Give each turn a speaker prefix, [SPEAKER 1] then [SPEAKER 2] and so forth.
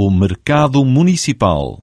[SPEAKER 1] o mercado municipal.